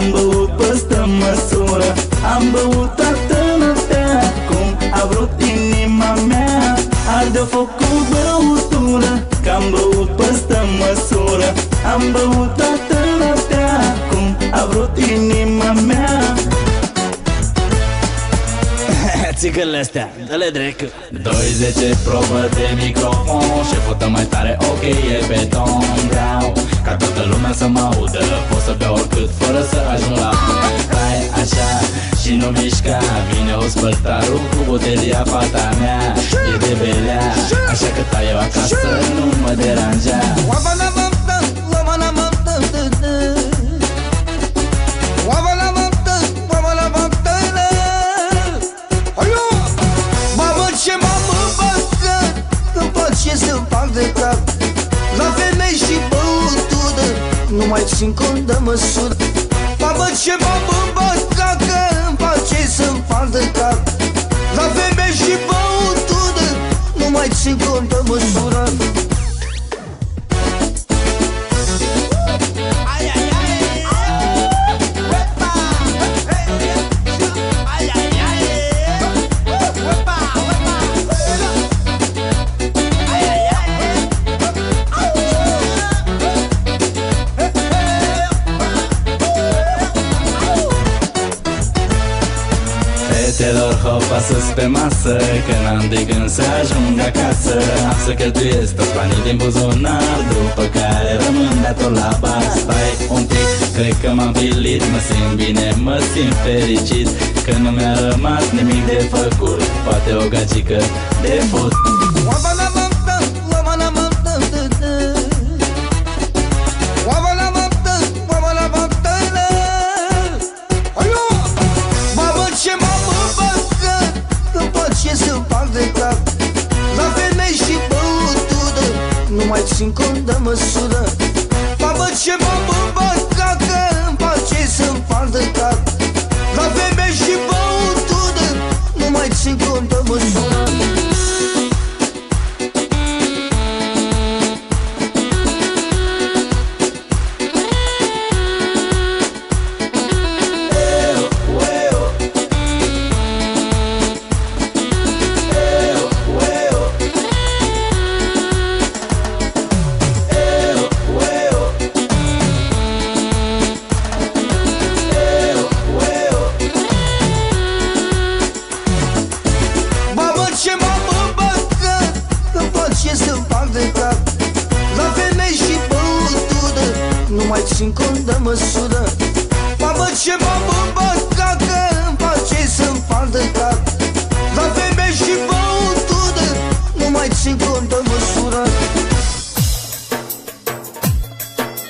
Am băut păstă măsură. Am băut toată noaptea Cum a vrut inima mea. Arde foc cu băutură Că am băut păstă măsură. Am băut toată noaptea Cum a vrut inima mea. Țigările astea, dă-le drecă 20 probă de microfon Și pută mai tare, ok, e beton. Vreau ca toată lumea să mă audă. Pot să beau oricât fără să ajung la Stai așa și nu mișca. Vine ospăltarul cu butelia fata mea. E de belea, așa că tai eu acasă Nu mă deranja Nu mai țin cont de măsură Mamă ce mamă băgat Că îmi place să-mi fac de cap? La femei și băutură Nu mai țin cont de măsură Fetelor, hopa sus pe masă Că n-am de gând să ajung acasă. Am să cheltuiesc toți banii din buzunar După care rămân dator la bar Stai un pic, cred că m-am pilit Mă simt bine, mă simt fericit Că nu mi-a rămas nimic de făcut. Poate o gagică de fut. Mamă țin cont de măsură. Mamă ce mamă băgat Că îmi place să-mi fac de cap. La femei și băutură Nu mai țin cont de măsură Nu mai țin cont de măsură. Mamă ce mamă băgat Că îmi place să-mi fac de